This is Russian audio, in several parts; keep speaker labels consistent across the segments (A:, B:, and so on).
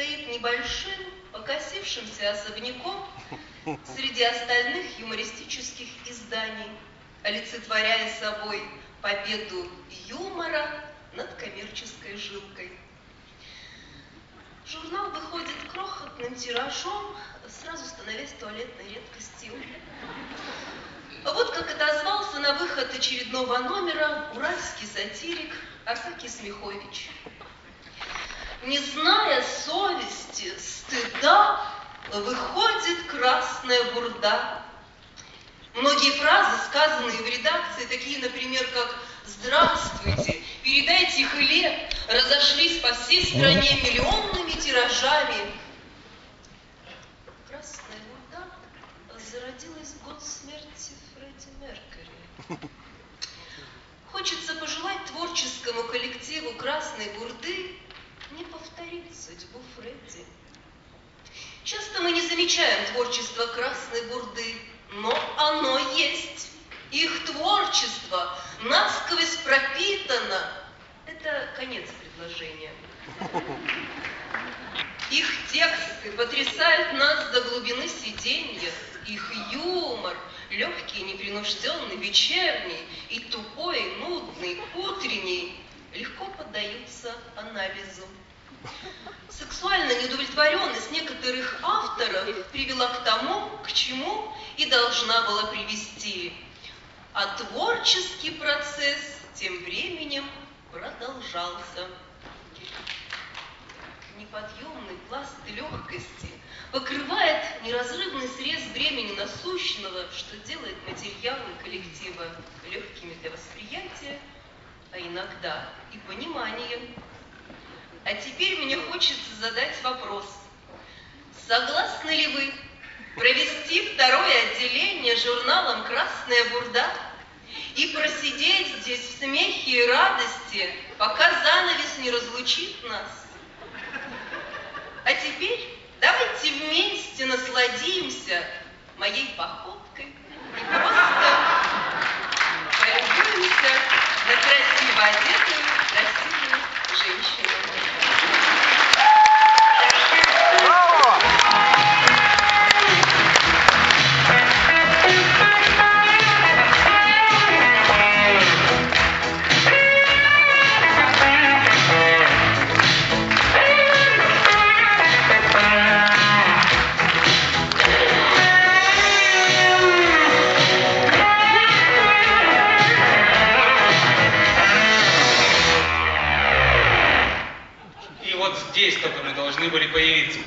A: стоит небольшим, покосившимся особняком среди остальных юмористических изданий, олицетворяя собой победу юмора над коммерческой жилкой. Журнал выходит крохотным тиражом, сразу становясь туалетной редкостью. Вот как отозвался на выход очередного номера уральский сатирик Аркадий Смехович. Не зная совести, стыда, выходит красная бурда. Многие фразы, сказанные в редакции, такие, например, как «Здравствуйте», «Передайте хлеб», разошлись по всей стране миллионными тиражами. Красная бурда зародилась в год смерти Фредди Меркьюри. Хочется пожелать творческому коллективу «Красной бурды» не повторить судьбу Фредди. Часто мы не замечаем творчество «Красной бурды», но оно есть. Их творчество насквозь пропитано. Это конец предложения. Их тексты потрясают нас до глубины сиденья. Их юмор, легкий, непринужденный, вечерний и тупой, нудный, утренний, легко поддаются анализу. Сексуальная неудовлетворенность некоторых авторов привела к тому, к чему и должна была привести. А творческий процесс тем временем продолжался. Неподъемный пласт легкости покрывает неразрывный срез времени насущного, что делает материалы коллектива легкими для восприятия, а иногда и понимания. А теперь мне хочется задать вопрос. Согласны ли вы провести второе отделение журналом «Красная бурда» и просидеть здесь в смехе и радости, пока занавес не разлучит нас? А теперь давайте вместе насладимся моей походкой и просто на красиво одетую, красивую женщину.
B: Здесь мы должны были появиться.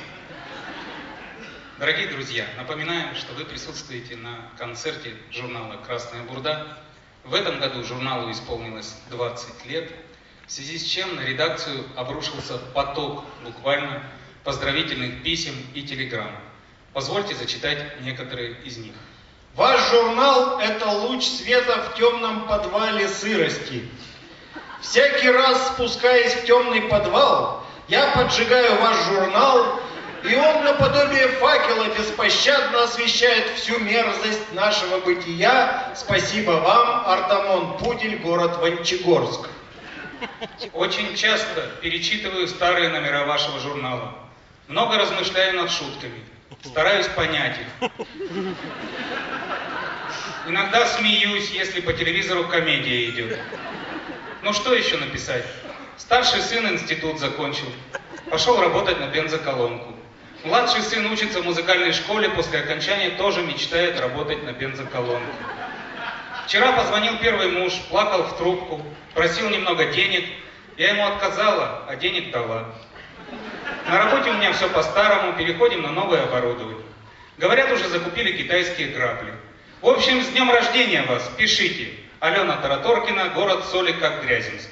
B: Дорогие друзья, напоминаем, что вы присутствуете на концерте журнала «Красная бурда». В этом году журналу исполнилось 20 лет, в связи с чем на редакцию обрушился поток буквально поздравительных писем и телеграмм. Позвольте зачитать некоторые из них.
C: Ваш журнал – это луч света в темном подвале сырости. Всякий раз, спускаясь в темный подвал, я поджигаю ваш журнал, и он наподобие факела беспощадно освещает всю мерзость нашего бытия. Спасибо вам, Артамон Пудель, город Вончегорск.
B: Очень часто перечитываю старые номера вашего журнала. Много размышляю над шутками. Стараюсь понять их. Иногда смеюсь, если по телевизору комедия идет. Ну что еще написать? Старший сын институт закончил. Пошел работать на бензоколонку. Младший сын учится в музыкальной школе, после окончания тоже мечтает работать на бензоколонке. Вчера позвонил первый муж, плакал в трубку, просил немного денег. Я ему отказала, а денег дала. На работе у меня все по-старому, переходим на новое оборудование. Говорят, уже закупили китайские грабли. В общем, с днем рождения вас, пишите. Алена Тараторкина, город Соликах, Грязинск.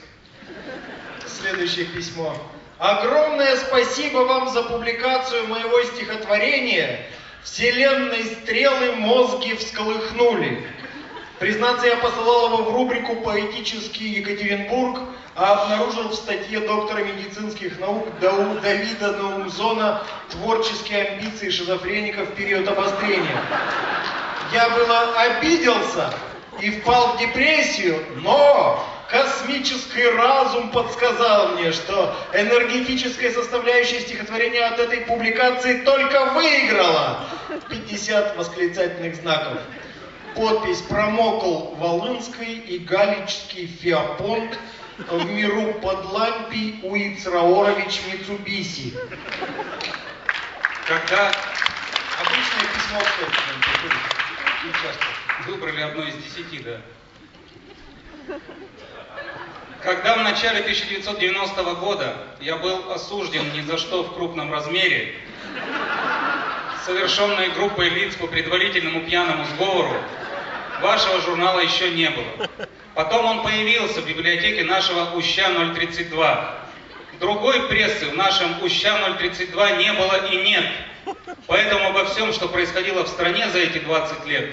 C: Следующее письмо. Огромное спасибо вам за публикацию моего стихотворения «Вселенной стрелы мозги всколыхнули». Признаться, я посылал его в рубрику «Поэтический Екатеринбург», а обнаружил в статье доктора медицинских наук Давида Наумзона «Творческие амбиции шизофреников в период обострения». Я было обиделся и впал в депрессию, но космический разум подсказал мне, что энергетическая составляющая стихотворения от этой публикации только выиграла. 50 восклицательных знаков. Подпись «Промокл Волынской и Галичский Феопонт в миру под лампий Уицраорович Мицубиси».
B: Когда
C: Обычное письмо в.
B: Выбрали одно из десяти, да. Когда в начале 1990 года я был осужден ни за что в крупном размере, совершенной группой лиц по предварительному пьяному сговору, вашего журнала еще не было. Потом он появился в библиотеке нашего Уща 032. Другой прессы в нашем Уща 032 не было и нет. Поэтому обо всем, что происходило в стране за эти 20 лет,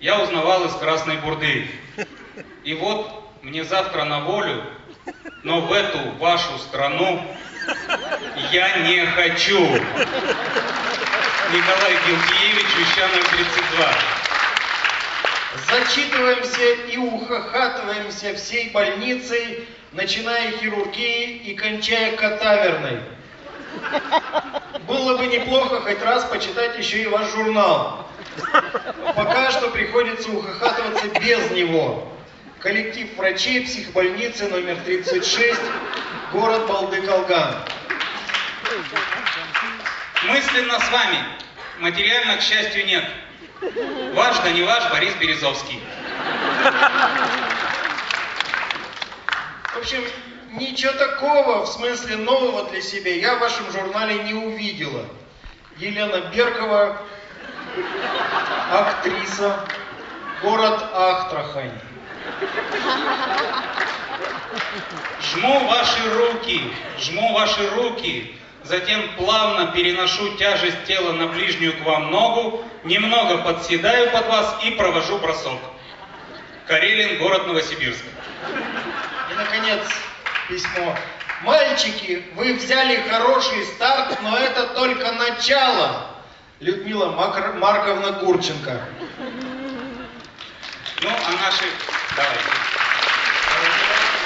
B: я узнавал из Красной Бурды. И вот мне завтра на волю, но в эту вашу страну я не хочу. Николай Гилкиевич, Уща 032.
C: Зачитываемся и ухахатываемся всей больницей, начиная хирургии и кончая катаверной. Было бы неплохо хоть раз почитать еще и ваш журнал. Пока что приходится ухахатываться без него. Коллектив врачей психбольницы номер 36, город Балдык-Алган.
B: Мысленно с вами. Материально, к счастью, нет. Ваш, да не ваш, Борис Березовский.
C: В общем, ничего такого, в смысле нового для себя, я в вашем журнале не увидела. Елена Беркова, актриса, город Ахтрахань.
B: Жму ваши руки, жму ваши руки, затем плавно переношу тяжесть тела на ближнюю к вам ногу, немного подседаю под вас и провожу бросок. Карелин, город Новосибирск.
C: И, наконец, письмо. Мальчики, вы взяли хороший старт, но это только начало. Людмила Макр- Марковна Курченко.
B: Ну, а наши... Давайте.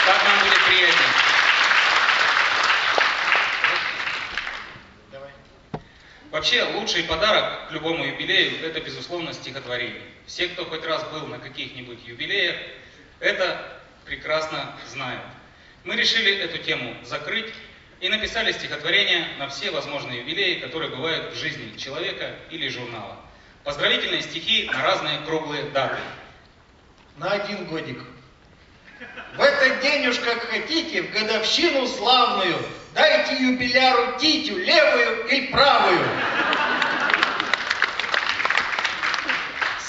B: Так нам будет приятнее.
C: Давай.
B: Вообще, лучший подарок к любому юбилею – это, безусловно, стихотворение. Все, кто хоть раз был на каких-нибудь юбилеях, это прекрасно знают. Мы решили эту тему закрыть и написали стихотворение на все возможные юбилеи, которые бывают в жизни человека или журнала. Поздравительные стихи на разные круглые даты.
C: На один годик. В этот день уж как хотите, в годовщину славную, дайте юбиляру титю, левую или правую.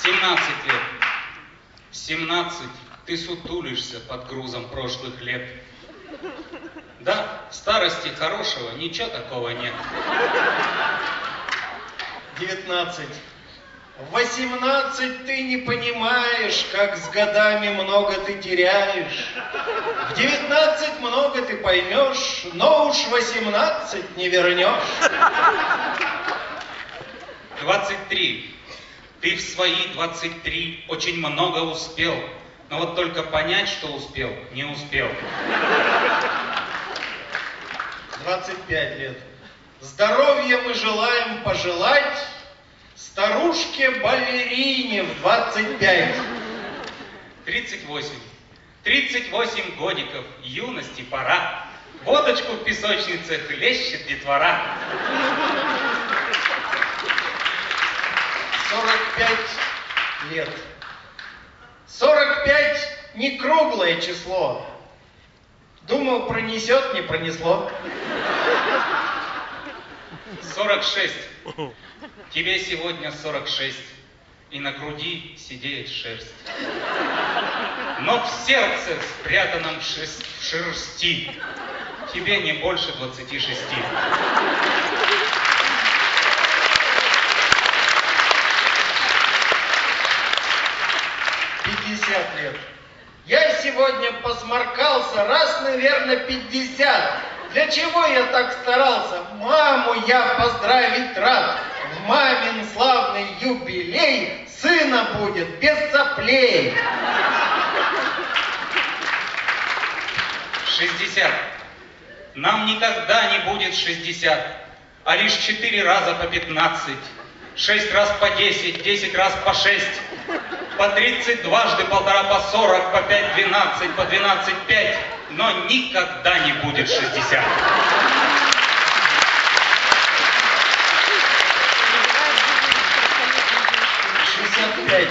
B: 17 лет. 17. Ты сутулишься под грузом прошлых лет. Да, старости хорошего ничего такого нет.
C: 19. В 18 ты не понимаешь, как с годами много ты теряешь. В 19 много ты поймешь, но уж 18 не вернешь.
B: 23. Ты в свои 23 очень много успел, но вот только понять, что успел, не успел.
C: 25 лет. Здоровья мы желаем пожелать старушке-балерине в 25.
B: 38. 38 годиков, юности пора. Водочку в песочнице хлещет детвора.
C: 45 лет. 45 не круглое число. Думал, пронесет, не пронесло.
B: 46. Тебе сегодня 46, и на груди сидеет шерсть. Но в сердце, спрятанном в шерсти, тебе не больше 26.
C: 50 лет. Я сегодня посморкался раз, наверное, 50. Для чего я так старался? Маму я поздравить рад. В мамин славный юбилей сына будет без соплей.
B: 60. Нам никогда не будет 60, а лишь 4 раза по 15, 6 раз по 10, 10 раз по 6, по 30 дважды, полтора по 40, по 5 12, по 12 5, но никогда не будет 60.
C: пять.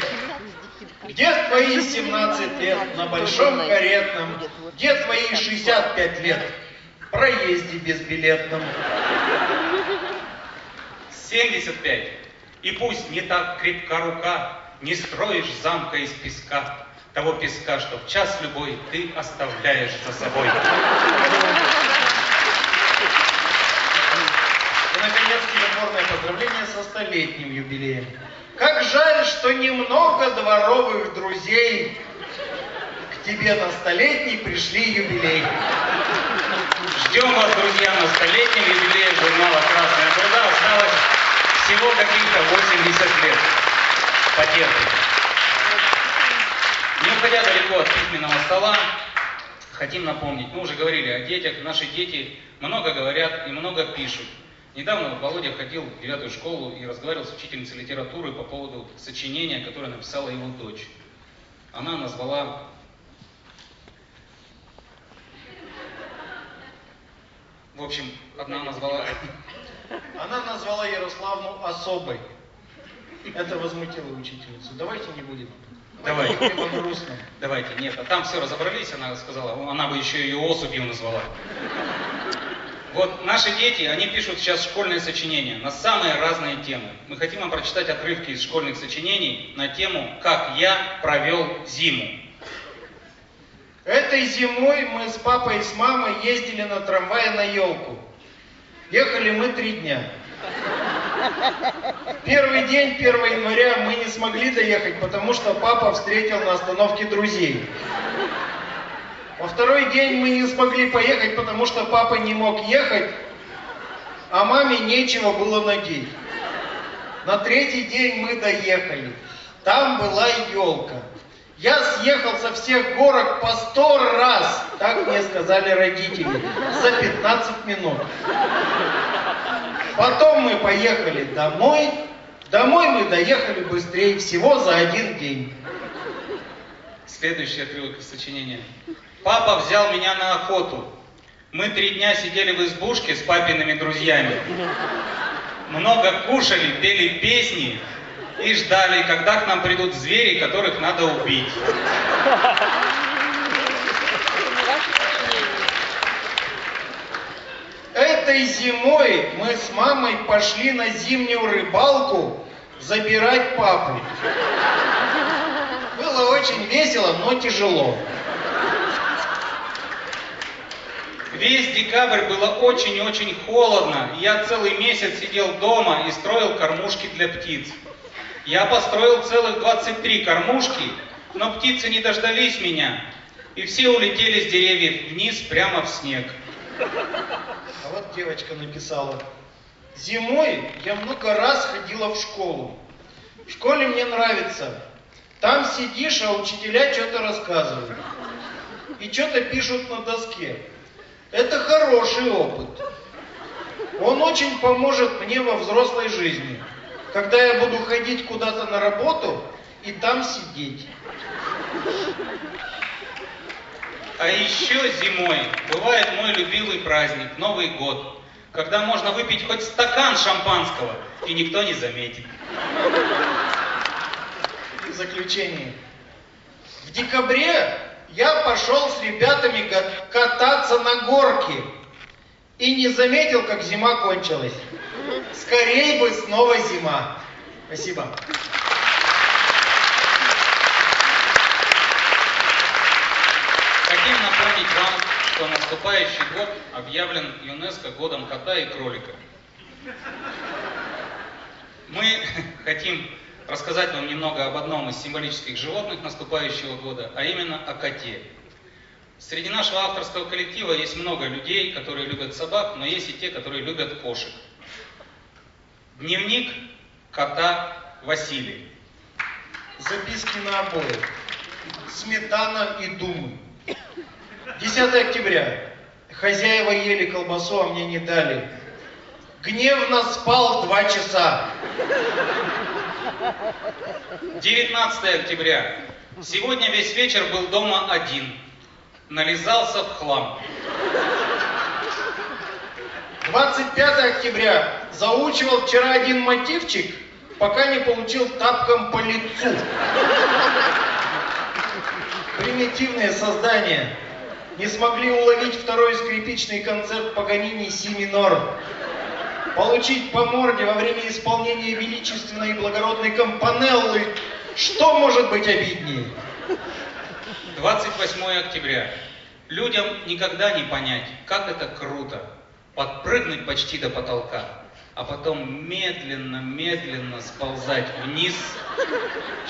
C: Где твои 17 лет на большом каретном? Где твои 65 лет в проезде безбилетном?
B: 75. И пусть не так крепка рука, не строишь замка из песка, того песка, что в час любой ты оставляешь за собой.
C: И, наконец, телефонное поздравление со столетним юбилеем. Как жаль, что немного дворовых друзей к тебе на столетний пришли юбилей.
B: Ждем вас, друзья, на столетнем юбилее журнала «Красная труда». Осталось всего каких-то 80 лет. Потерпим. Не уходя далеко от письменного стола, хотим напомнить, мы уже говорили о детях, наши дети много говорят и много пишут. Недавно Володя ходил в девятую школу и разговаривал с учительницей литературы по поводу сочинения, которое написала его дочь. Она назвала В общем, одна назвала...
C: Она назвала Ярославну особой. Это возмутило учительницу. Давайте не будем.
B: Давай.
C: Давайте.
B: нет, а там все разобрались, она сказала, она бы еще ее особью назвала. Вот наши дети, они пишут сейчас школьные сочинения на самые разные темы. Мы хотим вам прочитать отрывки из школьных сочинений на тему «Как я провел зиму».
C: Этой зимой мы с папой и с мамой ездили на трамвае на елку. Ехали мы три дня. Первый день, 1 января, мы не смогли доехать, потому что папа встретил на остановке друзей. Во второй день мы не смогли поехать, потому что папа не мог ехать, а маме нечего было надеть. На третий день мы доехали. Там была елка. Я съехал со всех горок по сто раз, так мне сказали родители, за 15 минут. Потом мы поехали домой. Домой мы доехали быстрее, всего за один день.
B: Следующий отрывок из сочинения. Папа взял меня на охоту. Мы три дня сидели в избушке с папиными друзьями. Много кушали, пели песни и ждали, когда к нам придут звери, которых надо убить.
C: Этой зимой мы с мамой пошли на зимнюю рыбалку забирать папу. Было очень весело, но тяжело.
B: Весь декабрь было очень-очень холодно. Я целый месяц сидел дома и строил кормушки для птиц. Я построил целых 23 кормушки, но птицы не дождались меня, и все улетели с деревьев вниз прямо в снег.
C: А вот девочка написала. Зимой я много раз ходила в школу. В школе мне нравится. Там сидишь, а учителя что-то рассказывают. И что-то пишут на доске. Это хороший опыт. Он очень поможет мне во взрослой жизни, когда я буду ходить куда-то на работу и там сидеть.
B: А еще зимой бывает мой любимый праздник, Новый год, когда можно выпить хоть стакан шампанского, и никто не заметит.
C: В заключение. В декабре я пошел с ребятами кататься на горке и не заметил, как зима кончилась. Скорей бы снова зима. Спасибо.
B: Хотим напомнить вам, что наступающий год объявлен ЮНЕСКО годом кота и кролика. Мы хотим рассказать вам немного об одном из символических животных наступающего года, а именно о коте. Среди нашего авторского коллектива есть много людей, которые любят собак, но есть и те, которые любят кошек. Дневник кота Василий.
C: Записки на обоих. Сметана и думы. 10 октября. Хозяева ели колбасу, а мне не дали. Гневно спал два часа.
B: 19 октября. Сегодня весь вечер был дома один. Нализался в хлам.
C: 25 октября. Заучивал вчера один мотивчик, пока не получил тапком по лицу. Примитивные создания не смогли уловить второй скрипичный концерт Паганини си минор. Получить по морде во время исполнения величественной и благородной компанеллы. Что может быть обиднее?
B: 28 октября. Людям никогда не понять, как это круто. Подпрыгнуть почти до потолка, а потом медленно-медленно сползать вниз,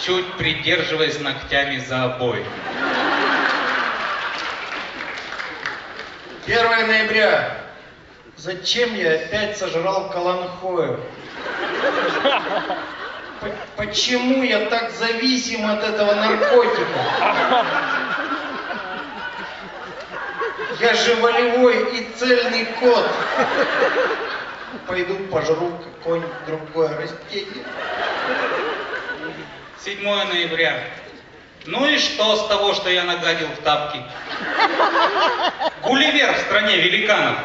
B: чуть придерживаясь ногтями за обои.
C: 1 ноября. Зачем я опять сожрал каланхою? Почему я так зависим от этого наркотика? Я же волевой и цельный кот. Пойду пожру какое-нибудь другое растение.
B: 7 ноября. Ну и что с того, что я нагадил в тапки? Гулливер в стране великанов.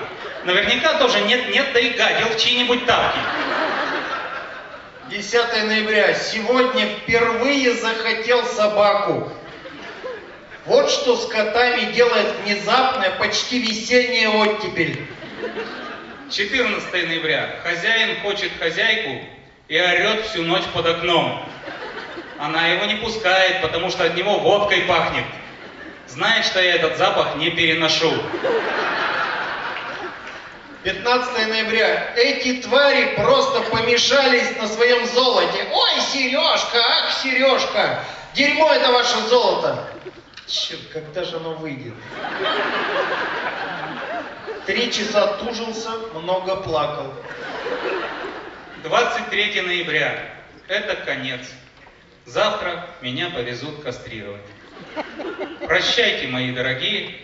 B: Наверняка тоже нет-нет, да и гадил в чьи-нибудь тапки.
C: 10 ноября. Сегодня впервые захотел собаку. Вот что с котами делает внезапная, почти весенняя оттепель.
B: 14 ноября. Хозяин хочет хозяйку и орет всю ночь под окном. Она его не пускает, потому что от него водкой пахнет. Знает, что я этот запах не переношу.
C: 15 ноября. Эти твари просто помешались на своем золоте. Ой, Сережка, ах, Сережка, дерьмо это ваше золото. Черт, когда же оно выйдет? Три часа тужился, много плакал.
B: 23 ноября. Это конец. Завтра меня повезут кастрировать. Прощайте, мои дорогие,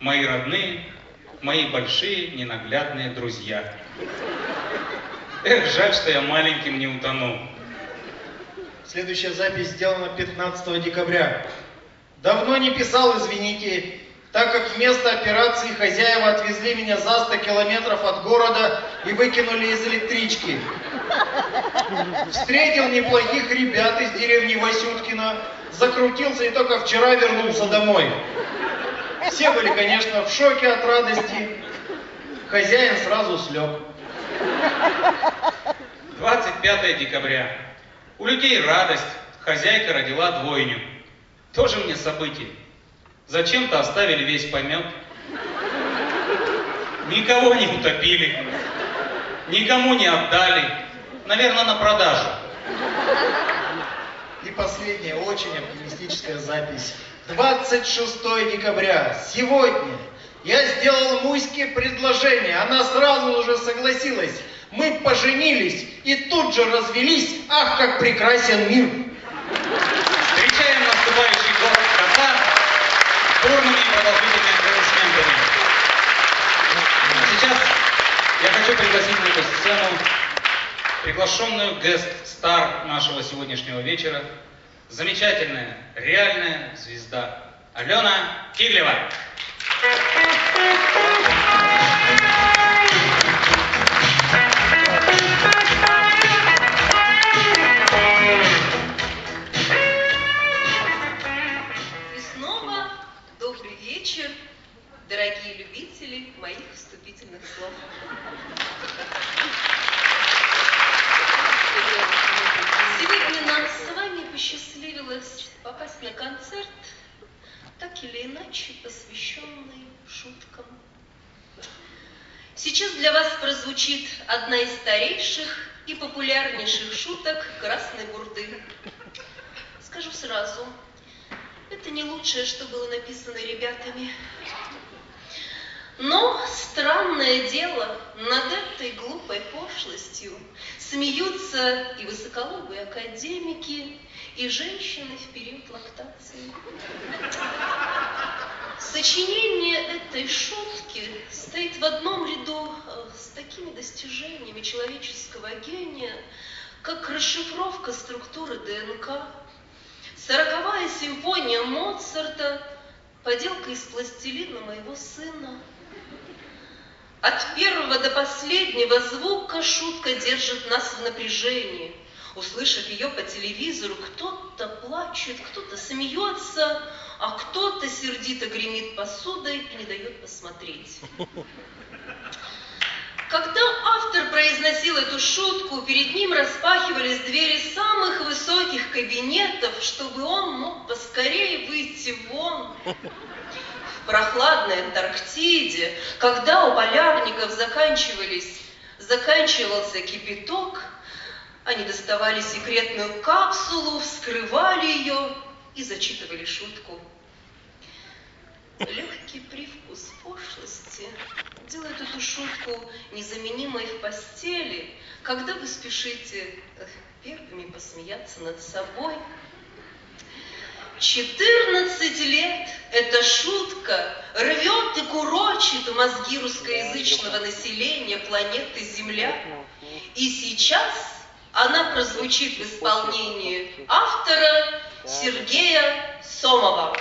B: мои родные, мои большие ненаглядные друзья. Эх, жаль, что я маленьким не утонул.
C: Следующая запись сделана 15 декабря. Давно не писал, извините, так как вместо операции хозяева отвезли меня за 100 километров от города и выкинули из электрички. Встретил неплохих ребят из деревни Васюткина, закрутился и только вчера вернулся домой. Все были, конечно, в шоке от радости. Хозяин сразу слег.
B: 25 декабря. У людей радость. Хозяйка родила двойню. Тоже мне событие. Зачем-то оставили весь помет. Никого не утопили. Никому не отдали. Наверное, на продажу.
C: И последняя, очень оптимистическая запись. 26 декабря, сегодня, я сделал Муське предложение. Она сразу же согласилась. Мы поженились и тут же развелись. Ах, как прекрасен мир!
B: Встречаем наступающий год кота бурными и продолжительными аплодисментами. Сейчас я хочу пригласить на эту сцену приглашенную гест-стар нашего сегодняшнего вечера, замечательная, реальная звезда Алена Киглева.
A: И попасть на концерт, так или иначе посвященный шуткам. Сейчас для вас прозвучит одна из старейших и популярнейших шуток Красной Бурды. Скажу сразу, это не лучшее, что было написано ребятами. Но странное дело, над этой глупой пошлостью смеются и высоколобые академики, и женщины в период лактации. Сочинение этой шутки стоит в одном ряду э, с такими достижениями человеческого гения, как расшифровка структуры ДНК, сороковая симфония Моцарта, поделка из пластилина моего сына. От первого до последнего звука шутка держит нас в напряжении. Услышав ее по телевизору, кто-то плачет, кто-то смеется, а кто-то сердито гремит посудой и не дает посмотреть. Когда автор произносил эту шутку, перед ним распахивались двери самых высоких кабинетов, чтобы он мог поскорее выйти вон. В прохладной Антарктиде, когда у полярников заканчивались, заканчивался кипяток, они доставали секретную капсулу, вскрывали ее и зачитывали шутку. Легкий привкус пошлости делает эту шутку незаменимой в постели, когда вы спешите э, первыми посмеяться над собой. 14 лет эта шутка рвет и курочит мозги русскоязычного населения планеты Земля. И сейчас она прозвучит в исполнении автора Сергея Сомова.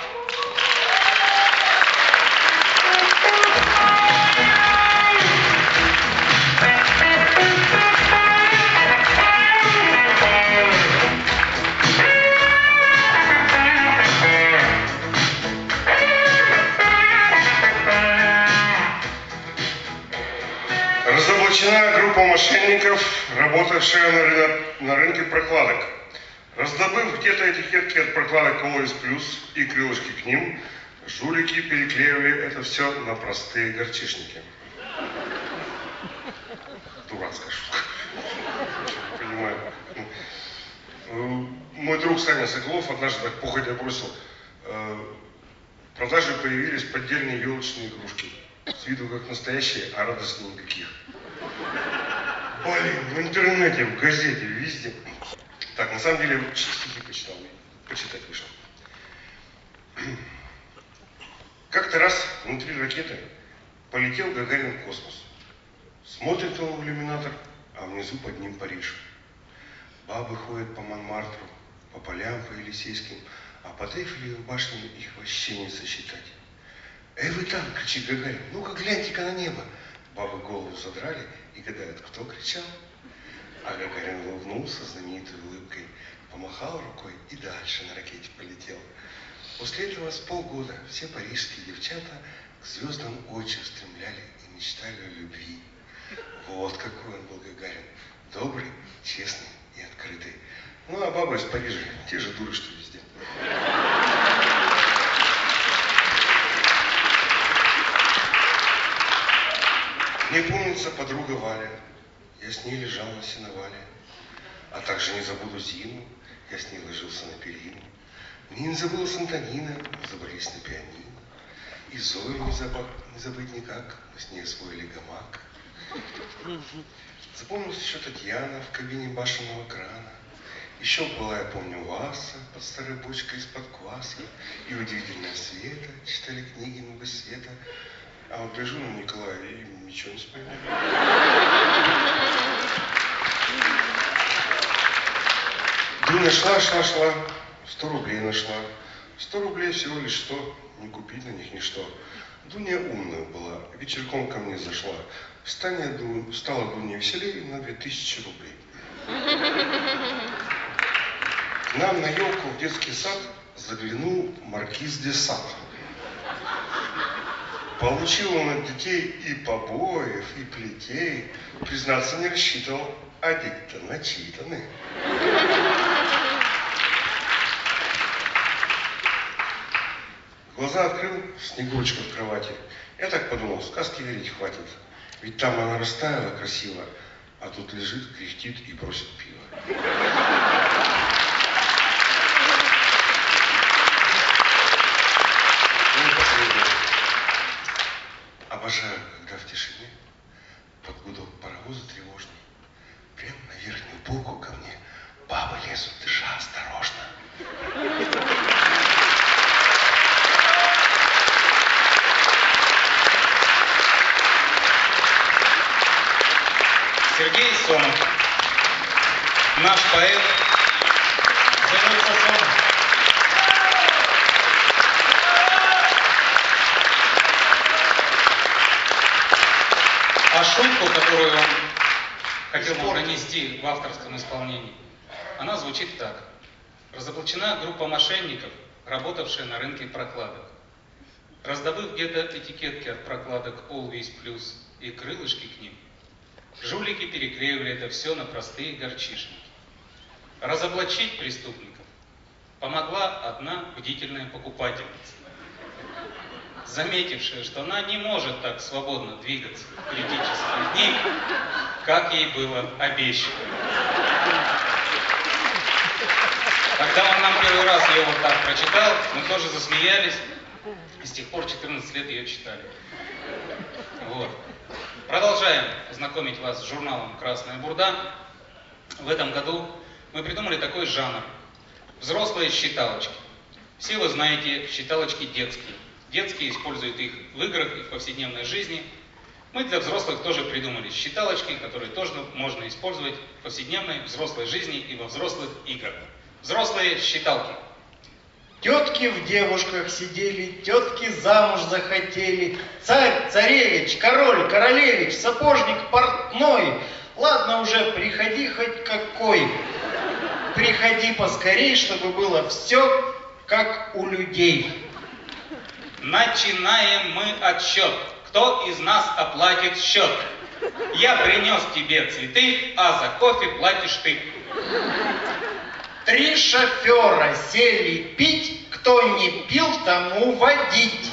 D: Разоблачена группа мошенников, работавшая на, рынок, на рынке прокладок. Раздобыв где-то этикетки от прокладок Колоис Плюс и крылышки к ним, жулики переклеивали это все на простые горчишники. Дурацкая шутка. Понимаю. Мой друг Саня Соколов однажды так походя бросил. «Э, в продаже появились поддельные елочные игрушки. С виду как настоящие, а радости никаких. Блин, в интернете, в газете, везде. Так, на самом деле, стихи почитал, почитать вышел. Как-то раз внутри ракеты полетел Гагарин в космос. Смотрит он в иллюминатор, а внизу под ним Париж. Бабы ходят по Монмартру, по полям, по Елисейским, а под Эйфелевой башней их вообще не сосчитать. «Эй, вы там!» — кричит Гагарин. «Ну-ка, гляньте-ка на небо!» Бабы голову задрали и гадают, кто кричал. А Гагарин улыбнулся знаменитой улыбкой, помахал рукой и дальше на ракете полетел. После этого с полгода все парижские девчата к звездам очень стремляли и мечтали о любви. Вот какой он был Гагарин. Добрый, честный и открытый. Ну, а бабы из Парижа, те же дуры, что везде. Мне помнится подруга Валя. Я с ней лежал на сеновале. А также не забуду Зину. Я с ней ложился на перину. Мне не забылась Антонина. Мы забрались на пианино. И Зою не, забыть, не забыть никак. Мы с ней освоили гамак. Запомнилась еще Татьяна в кабине башенного крана. Еще была, я помню, Васа под старой бочкой из-под кваса. И удивительная Света, читали книги бы Света. А вот гляжу на Николая и ничего не вспоминаю. Дуня шла, шла, шла, сто рублей нашла. Сто рублей всего лишь сто, не купить на них ничто. Дуня умная была, вечерком ко мне зашла. Стане, Ду, стала Дуня веселее на две тысячи рублей. К нам на елку в детский сад заглянул маркиз де Сад. Получил он от детей и побоев, и плетей. Признаться, не рассчитывал, а дети-то начитаны. Глаза открыл, Снегурочка в кровати. Я так подумал, сказки верить хватит. Ведь там она растаяла красиво, а тут лежит, кряхтит и просит пива.
B: А шутку, которую он хотел бы пронести в авторском исполнении, она звучит так. Разоблачена группа мошенников, работавшая на рынке прокладок. Раздобыв где-то этикетки от прокладок Always Plus и крылышки к ним, жулики переклеивали это все на простые горчишники. Разоблачить преступников помогла одна бдительная покупательница, заметившая, что она не может так свободно двигаться в критические дни, как ей было обещано. Когда он нам первый раз ее вот так прочитал, мы тоже засмеялись, и с тех пор 14 лет ее читали. Вот. Продолжаем знакомить вас с журналом «Красная бурда». В этом году мы придумали такой жанр. Взрослые считалочки. Все вы знаете считалочки детские. Детские используют их в играх и в повседневной жизни. Мы для взрослых тоже придумали считалочки, которые тоже можно использовать в повседневной взрослой жизни и во взрослых играх. Взрослые считалки.
C: Тетки в девушках сидели, тетки замуж захотели. Царь, царевич, король, королевич, сапожник, портной. Ладно уже, приходи хоть какой. Приходи поскорей, чтобы было все как у людей.
B: Начинаем мы отсчет. Кто из нас оплатит счет? Я принес тебе цветы, а за кофе платишь ты.
C: Три шофера сели пить, кто не пил, тому водить.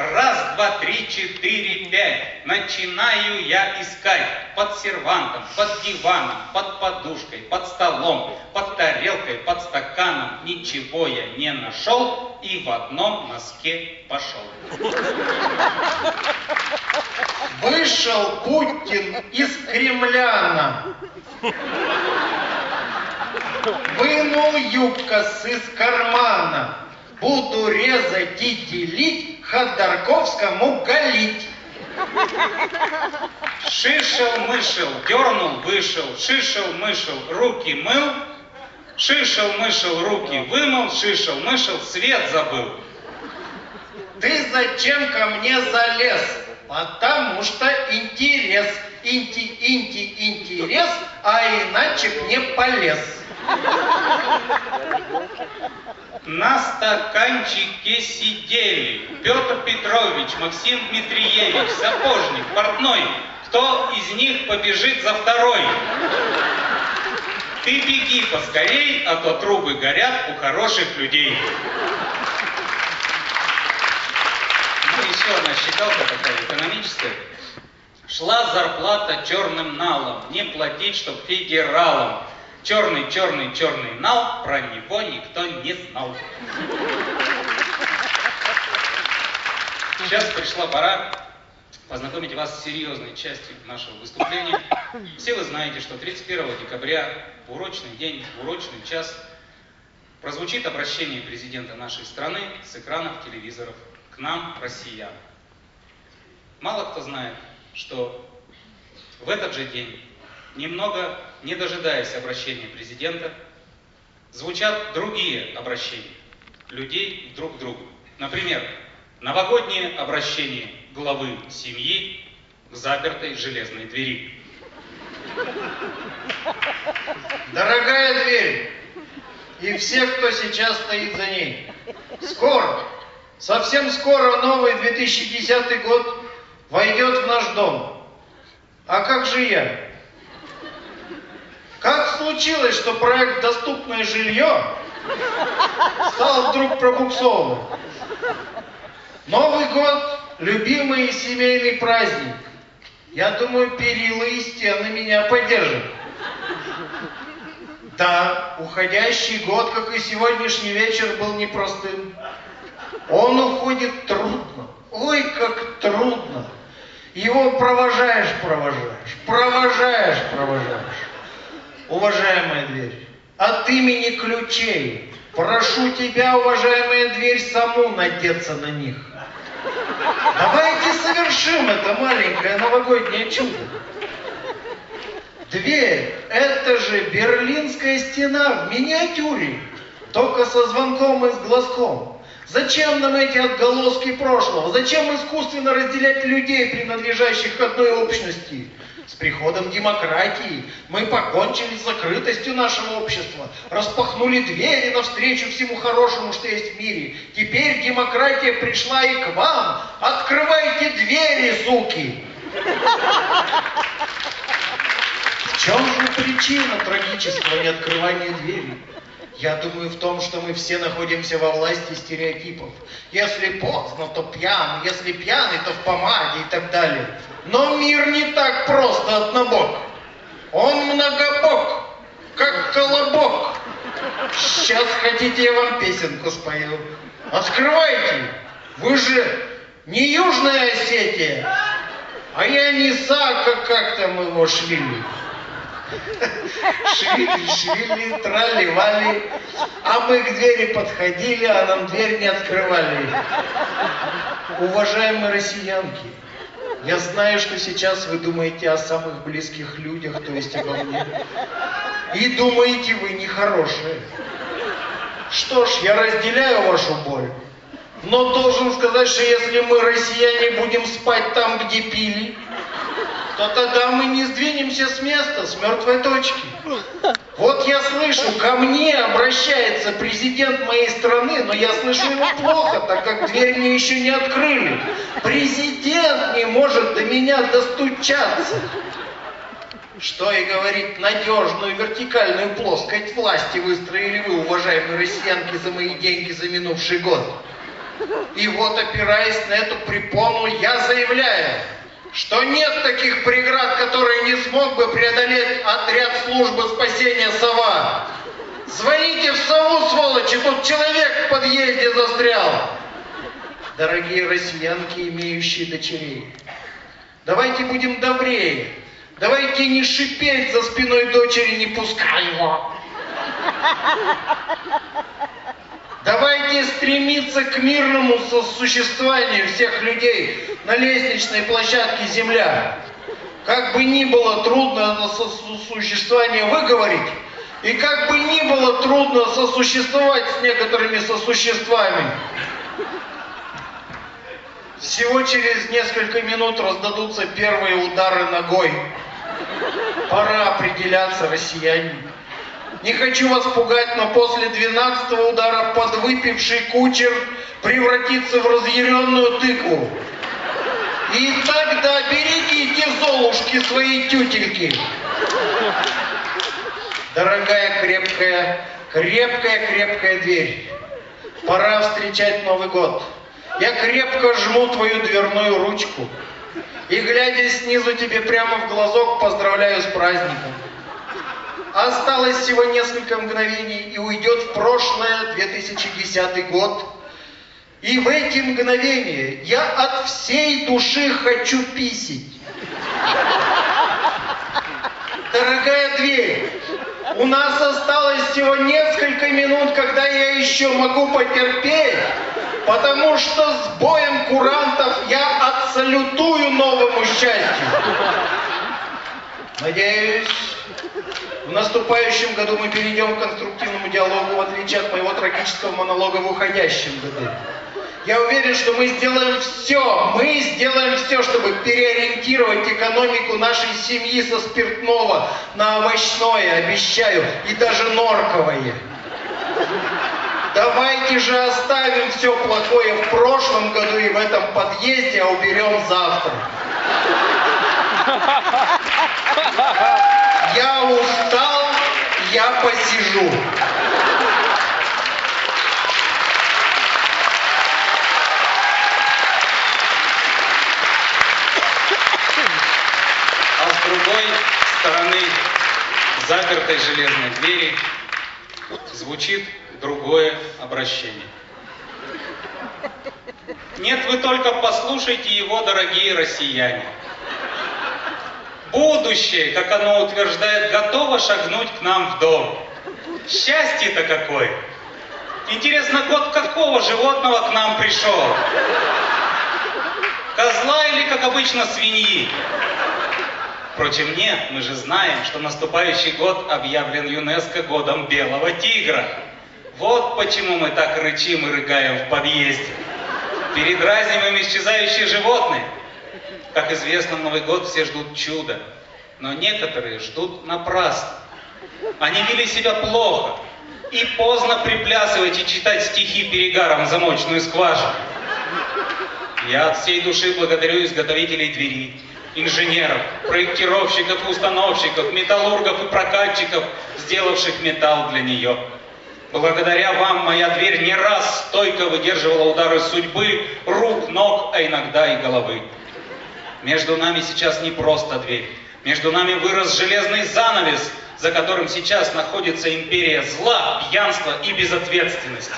B: Раз, два, три, четыре, пять. Начинаю я искать под сервантом, под диваном, под подушкой, под столом, под тарелкой, под стаканом. Ничего я не нашел и в одном носке пошел.
C: Вышел Путин из Кремляна. Вынул юбкас из кармана. Буду резать и делить, Ходорковскому галить.
B: Шишел-мышел, дернул, вышел, шишел-мышел, руки мыл, шишел-мышел, руки вымыл, шишел-мышел, свет забыл.
C: Ты зачем ко мне залез? Потому что интерес. Инти, инти, интерес, а иначе б не полез.
B: На стаканчике сидели Петр Петрович, Максим Дмитриевич, сапожник, портной. Кто из них побежит за второй? Ты беги поскорей, а то трубы горят у хороших людей. Ну, еще одна считалка такая экономическая. Шла зарплата черным налом, не платить, чтоб федералам. Черный, черный, черный нал, про него никто не знал. Сейчас пришла пора познакомить вас с серьезной частью нашего выступления. Все вы знаете, что 31 декабря, в урочный день, в урочный час, прозвучит обращение президента нашей страны с экранов телевизоров к нам, россиянам. Мало кто знает, что в этот же день, немного не дожидаясь обращения президента, звучат другие обращения людей друг к другу. Например, новогоднее обращение главы семьи к запертой железной двери.
C: Дорогая дверь и все, кто сейчас стоит за ней, скоро, совсем скоро новый 2010 год войдет в наш дом. А как же я? Как случилось, что проект «Доступное жилье» стал вдруг пробуксовывать? Новый год – любимый семейный праздник. Я думаю, перила и стены меня поддержат. Да, уходящий год, как и сегодняшний вечер, был непростым. Он уходит трудно. Ой, как трудно. Его провожаешь, провожаешь, провожаешь, провожаешь. Уважаемая дверь, от имени ключей прошу тебя, уважаемая дверь, саму надеться на них. Давайте совершим это маленькое новогоднее чудо. Дверь – это же Берлинская стена в миниатюре, только со звонком и с глазком. Зачем нам эти отголоски прошлого? Зачем искусственно разделять людей, принадлежащих к одной общности? С приходом демократии мы покончили с закрытостью нашего общества, распахнули двери навстречу всему хорошему, что есть в мире. Теперь демократия пришла и к вам. Открывайте двери, суки! В чем же причина трагического неоткрывания двери? Я думаю в том, что мы все находимся во власти стереотипов. Если поздно, то пьян, если пьяный, то в помаде и так далее. Но мир не так просто однобок. Он многобок, как колобок. Сейчас хотите, я вам песенку спою. Открывайте. Вы же не Южная Осетия, а я не Сака, как там его швили. Швили, швили, трали-вали. А мы к двери подходили, а нам дверь не открывали. Уважаемые россиянки, я знаю, что сейчас вы думаете о самых близких людях, то есть обо мне. И думаете вы нехорошие. Что ж, я разделяю вашу боль. Но должен сказать, что если мы, россияне, будем спать там, где пили, то тогда мы не сдвинемся с места, с мертвой точки. Вот я слышу, ко мне обращается президент моей страны, но я слышу его плохо, так как дверь мне еще не открыли. Президент не может до меня достучаться. Что и говорить, надежную вертикальную плоскость власти выстроили вы, уважаемые россиянки, за мои деньги за минувший год. И вот, опираясь на эту препону, я заявляю, что нет таких преград, которые не смог бы преодолеть отряд службы спасения «Сова». Звоните в «Сову», сволочи, тут человек в подъезде застрял. Дорогие россиянки, имеющие дочерей, давайте будем добрее. Давайте не шипеть за спиной дочери, не пускай его. Давайте стремиться к мирному сосуществованию всех людей на лестничной площадке Земля. Как бы ни было трудно это сосуществование выговорить, и как бы ни было трудно сосуществовать с некоторыми сосуществами, всего через несколько минут раздадутся первые удары ногой. Пора определяться, россияне. Не хочу вас пугать, но после двенадцатого удара подвыпивший кучер превратится в разъяренную тыкву. И тогда берегите, золушки, свои тютельки. Дорогая крепкая, крепкая-крепкая дверь, пора встречать Новый год. Я крепко жму твою дверную ручку и, глядя снизу тебе прямо в глазок, поздравляю с праздником. Осталось всего несколько мгновений и уйдет в прошлое 2010 год. И в эти мгновения я от всей души хочу писить. Дорогая дверь, у нас осталось всего несколько минут, когда я еще могу потерпеть, потому что с боем курантов я отсалютую новому счастью. Надеюсь, в наступающем году мы перейдем к конструктивному диалогу, в отличие от моего трагического монолога в уходящем году. Я уверен, что мы сделаем все, мы сделаем все, чтобы переориентировать экономику нашей семьи со спиртного на овощное, обещаю, и даже норковое. Давайте же оставим все плохое в прошлом году и в этом подъезде, а уберем завтра. Я устал, я посижу.
B: А с другой стороны запертой железной двери звучит другое обращение. Нет, вы только послушайте его, дорогие россияне. Будущее, как оно утверждает, готово шагнуть к нам в дом. Счастье-то какое! Интересно, год какого животного к нам пришел? Козла или, как обычно, свиньи? Впрочем, нет, мы же знаем, что наступающий год объявлен ЮНЕСКО годом белого тигра. Вот почему мы так рычим и рыгаем в подъезде. Передразниваем исчезающие животные. Как известно, в Новый год все ждут чуда, но некоторые ждут напрасно. Они вели себя плохо, и поздно приплясывать и читать стихи перегаром в замочную скважину. Я от всей души благодарю изготовителей двери, инженеров, проектировщиков установщиков, металлургов и прокатчиков, сделавших металл для нее. Благодаря вам моя дверь не раз стойко выдерживала удары судьбы, рук, ног, а иногда и головы. Между нами сейчас не просто дверь. Между нами вырос железный занавес, за которым сейчас находится империя зла, пьянства и безответственности.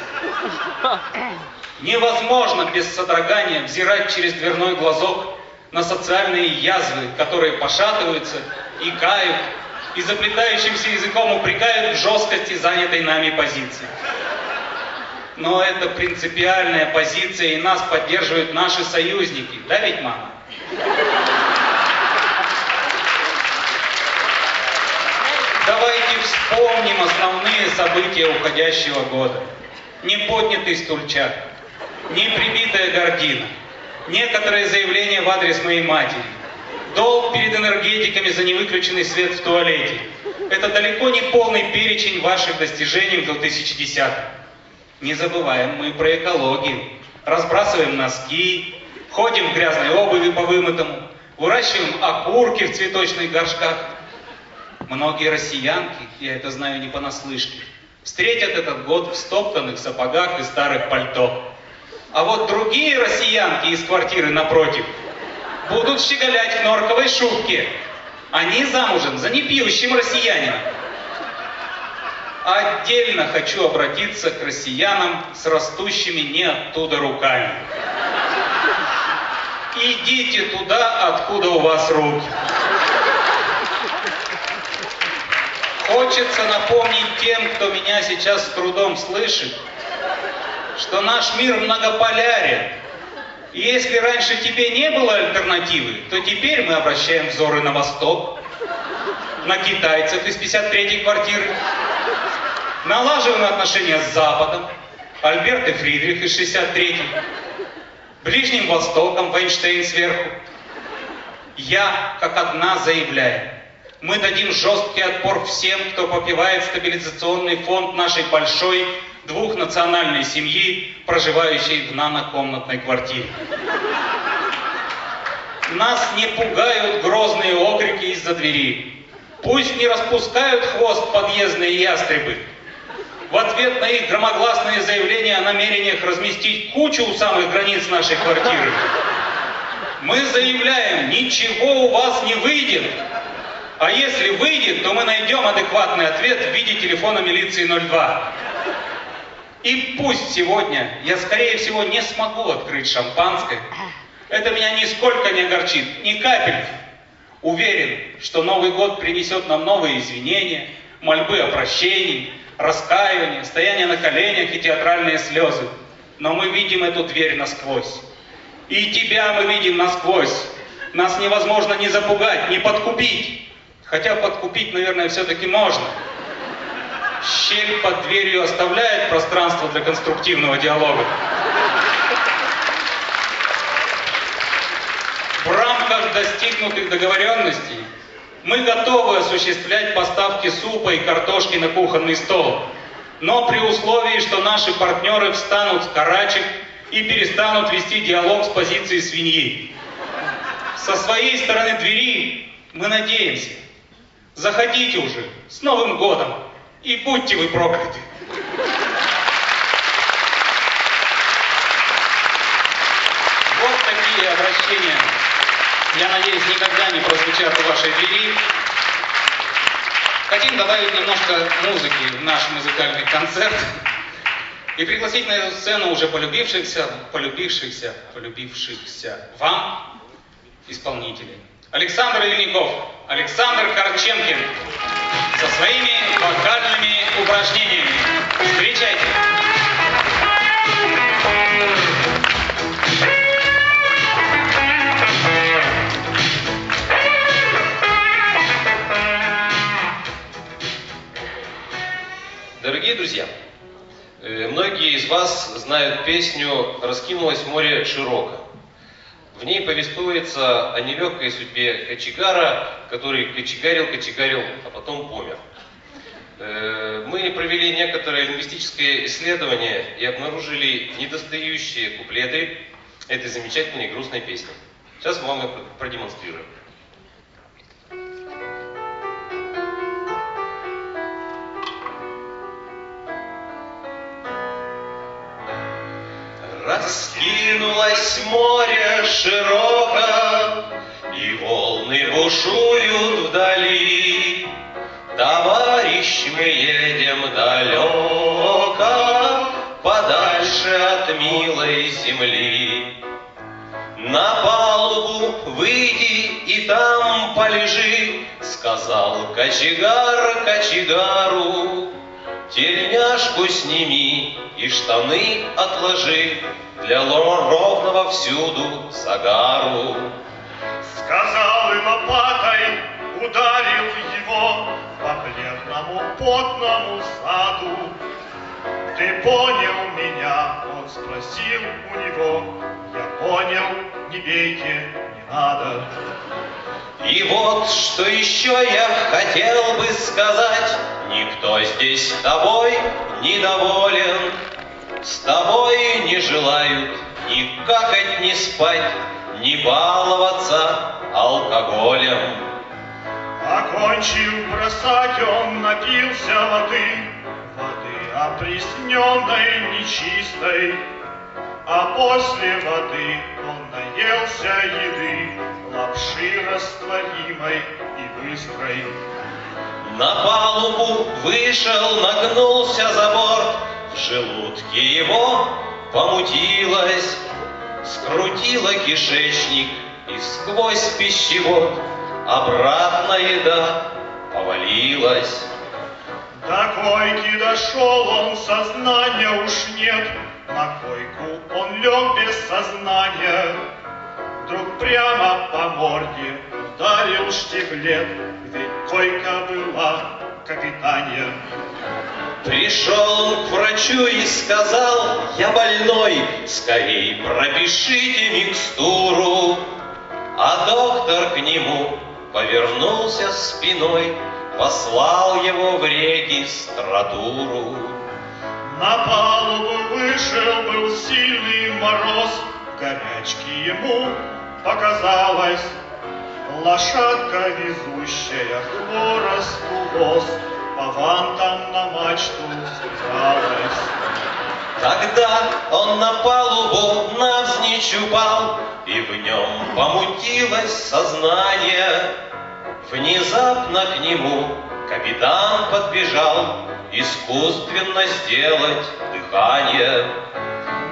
B: Невозможно без содрогания взирать через дверной глазок на социальные язвы, которые пошатываются и кают, и заплетающимся языком упрекают в жесткости занятой нами позиции. Но это принципиальная позиция, и нас поддерживают наши союзники. Да ведь, мама? Давайте вспомним основные события уходящего года. Не поднятый стульчак, не прибитая гордина, некоторые заявления в адрес моей матери, долг перед энергетиками за невыключенный свет в туалете. Это далеко не полный перечень ваших достижений в 2010 Не забываем мы про экологию. Разбрасываем носки, ходим в грязной обуви по вымытому, выращиваем окурки в цветочных горшках. Многие россиянки, я это знаю не понаслышке, встретят этот год в стоптанных сапогах и старых пальто. А вот другие россиянки из квартиры напротив будут щеголять в норковой шубке. Они замужем за непьющим россиянином. Отдельно хочу обратиться к россиянам с растущими не оттуда руками. Идите туда, откуда у вас руки. Хочется напомнить тем, кто меня сейчас с трудом слышит, что наш мир многополярен. И если раньше тебе не было альтернативы, то теперь мы обращаем взоры на восток, на китайцев из 53-й квартиры, налаживаем отношения с Западом, Альберт и Фридрих из 63-й, Ближним Востоком, Вайнштейн сверху. Я, как одна, заявляю, мы дадим жесткий отпор всем, кто попивает стабилизационный фонд нашей большой двухнациональной семьи, проживающей в нанокомнатной квартире. Нас не пугают грозные окрики из-за двери. Пусть не распускают хвост подъездные ястребы. В ответ на их громогласные заявления о намерениях разместить кучу у самых границ нашей квартиры, мы заявляем, ничего у вас не выйдет. А если выйдет, то мы найдем адекватный ответ в виде телефона милиции 02. И пусть сегодня я, скорее всего, не смогу открыть шампанское, это меня нисколько не огорчит, ни капельки. Уверен, что Новый год принесет нам новые извинения, мольбы о прощении, раскаяние, стояние на коленях и театральные слезы. Но мы видим эту дверь насквозь. И тебя мы видим насквозь. Нас невозможно ни запугать, ни подкупить. Хотя подкупить, наверное, все-таки можно. Щель под дверью оставляет пространство для конструктивного диалога. В рамках достигнутых договоренностей мы готовы осуществлять поставки супа и картошки на кухонный стол, но при условии, что наши партнеры встанут с карачек и перестанут вести диалог с позиции свиньи. Со своей стороны двери мы надеемся. Заходите уже. С Новым годом! И будьте вы прокляты! Вот такие обращения, я надеюсь, никогда не прозвучат у вашей двери. Хотим добавить немножко музыки в наш музыкальный концерт и пригласить на эту сцену уже полюбившихся, полюбившихся, полюбившихся вам исполнителей. Александр Ильников, Александр Корченкин со своими вокальными упражнениями. Встречайте!
E: Дорогие друзья, э, многие из вас знают песню «Раскинулось море широко». В ней повествуется о нелегкой судьбе кочегара, который кочегарил, кочегарил, а потом помер. Э, мы провели некоторое лингвистическое исследование и обнаружили недостающие куплеты этой замечательной грустной песни. Сейчас мы вам их продемонстрируем. Раскинулось море широко, И волны бушуют вдали. Товарищ, мы едем далеко, Подальше от милой земли. На палубу выйди и там полежи, Сказал кочегар кочегару. Тельняшку сними и штаны отложи Для ровного всюду загару.
F: Сказал и лопатой ударил его По бледному потному саду. Ты понял меня? Он спросил у него. Я понял, не бейте, не надо.
E: И вот что еще я хотел бы сказать, Никто здесь тобой недоволен, С тобой не желают ни какать, ни спать, Ни баловаться алкоголем.
F: Окончив бросать, он напился воды, Воды опресненной, нечистой, А после воды он наелся еды, Лапши растворимой и быстрой.
E: На палубу вышел, нагнулся за борт, В желудке его помутилось, Скрутило кишечник, и сквозь пищевод Обратно еда повалилась.
F: До койки дошел он, сознания уж нет, На койку он лег без сознания. Вдруг прямо по морде ударил штиблет, Ведь койка была капитанья.
E: Пришел он к врачу и сказал, я больной, скорей пропишите микстуру. А доктор к нему повернулся спиной, послал его в регистратуру.
F: На палубу вышел был сильный мороз, в горячке ему показалось лошадка, везущая хворосту воз, по вантам на мачту спиралась.
E: Тогда он на палубу навзничь упал, И в нем помутилось сознание. Внезапно к нему капитан подбежал Искусственно сделать дыхание.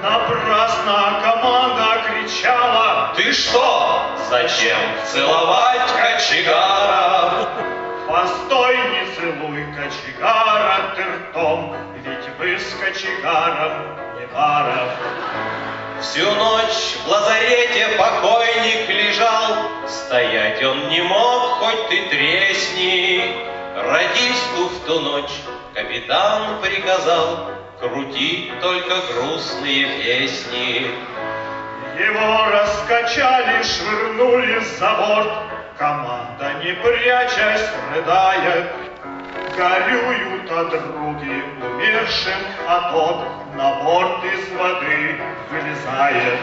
F: Напрасно команда кричала,
E: Ты что? Зачем целовать кочегара?
F: Постой, не целуй кочегара ты ртом, Ведь вы с кочегаром не пара.
E: Всю ночь в лазарете покойник лежал, Стоять он не мог, хоть ты тресни. Радисту в ту ночь капитан приказал Крутить только грустные песни.
F: Его раскачали, швырнули за борт, Команда, не прячась, рыдает, Горюют от други умершим, а тот на борт из воды вылезает.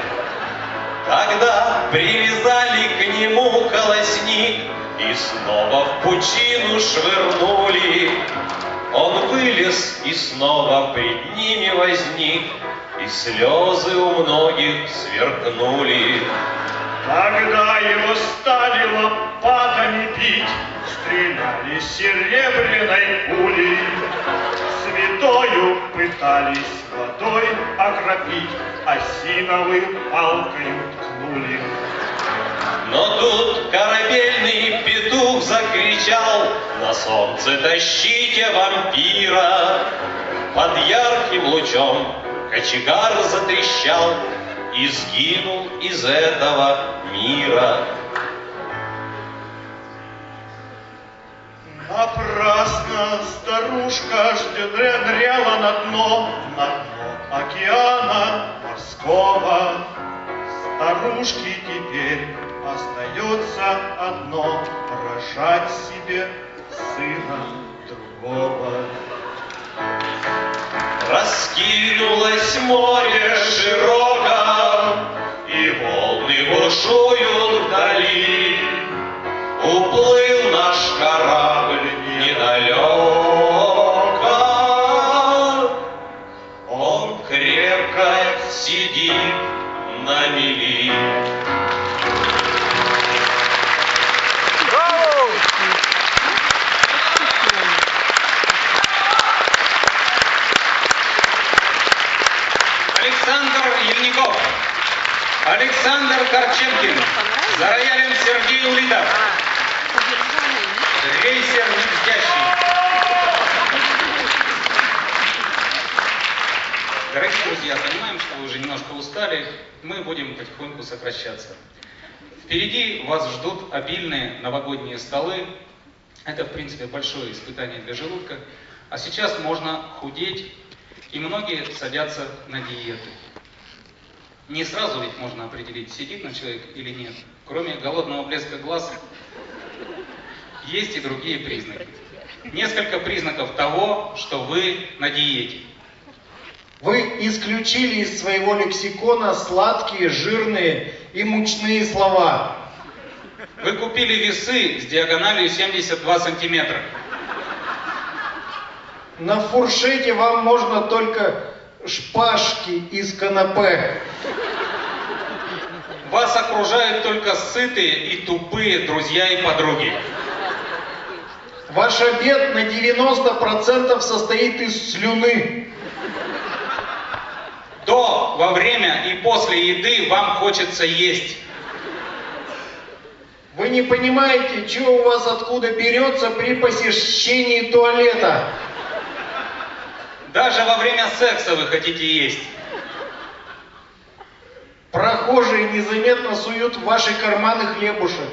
E: Тогда привязали к нему колосник И снова в пучину швырнули. Он вылез и снова пред ними возник, И слезы у многих сверкнули.
F: Когда его стали лопатами бить, Стреляли серебряной пулей. Святою пытались водой окропить, Осиновой палкой ткнули.
E: Но тут корабель кричал, на солнце тащите вампира. Под ярким лучом кочегар затрещал и сгинул из этого мира.
F: Напрасно старушка ждет, ныряла на дно, на дно океана морского. Старушке теперь остается одно рожать себе сына другого.
E: Раскинулось море широко, и волны бушуют вдали. Уплыл наш корабль недалеко, Он крепко сидит на мели.
B: Александр Ельников. Александр Корченкин. За роялем Сергей Улитов. Рейсер Низдящий. Дорогие друзья, понимаем, что вы уже немножко устали. Мы будем потихоньку сокращаться. Впереди вас ждут обильные новогодние столы. Это, в принципе, большое испытание для желудка. А сейчас можно худеть, и многие садятся на диеты. Не сразу ведь можно определить, сидит на человек или нет. Кроме голодного блеска глаз, есть и другие признаки. Несколько признаков того, что вы на диете.
C: Вы исключили из своего лексикона сладкие, жирные и мучные слова.
B: Вы купили весы с диагональю 72 сантиметра.
C: На фуршете вам можно только шпажки из канапе.
B: Вас окружают только сытые и тупые друзья и подруги.
C: Ваш обед на 90% состоит из слюны.
B: До, во время и после еды вам хочется есть.
C: Вы не понимаете, что у вас откуда берется при посещении туалета.
B: Даже во время секса вы хотите есть.
C: Прохожие незаметно суют в ваши карманы хлебушек.